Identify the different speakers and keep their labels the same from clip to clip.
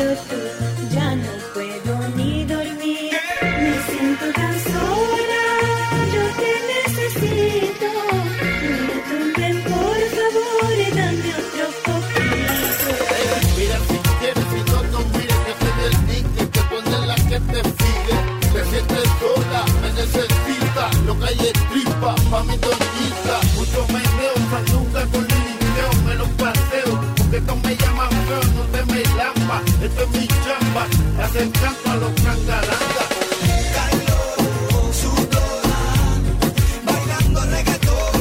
Speaker 1: ya no puedo ni dormir, me siento tan sola, yo te necesito, no por favor y dame otro poquito.
Speaker 2: Mira si quieres si no, no mires que soy el niño que pone la que te sigue, te sientes sola, me necesita, lo que hay es tripa, pa' mí no Esto es mi chamba, hacer canto a los cangarangas. Calor,
Speaker 3: sudor, bailando reggaetón.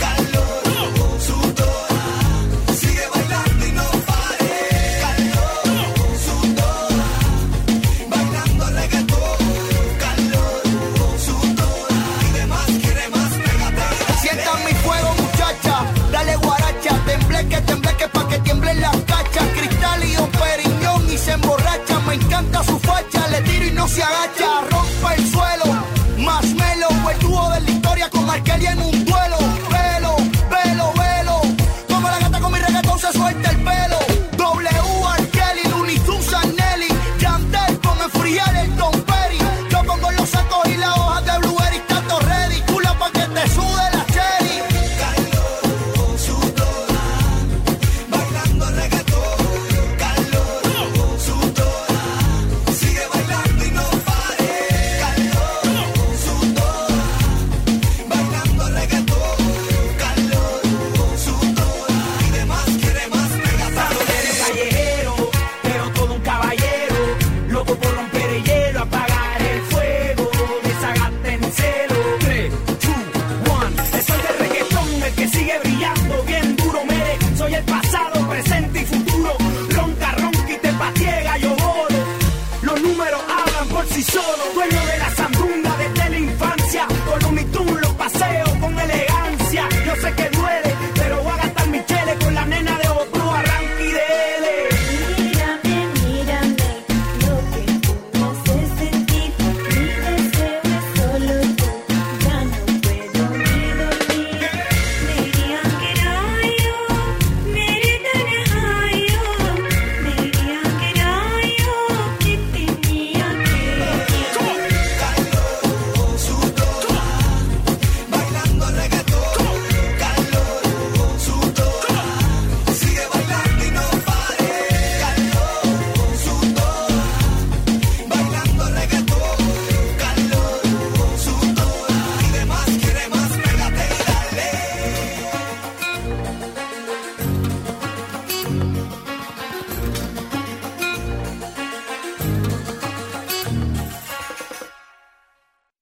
Speaker 3: Calor, sudor, sigue bailando y no pare. Calor, sudor, bailando reggaetón. Calor, sudor, quiere más, quiere más, pégate.
Speaker 4: Sientan mi fuego, muchacha. Dale guaracha, tembleque, tembleque pa' encanta su facha, le tiro y no se agacha. Rompa el suelo,
Speaker 3: brillando bien duro, mere. Soy el pasado, presente y futuro. Ronca, ronca y te patiega, yo oro. Los números hablan por sí solos. Dueño de la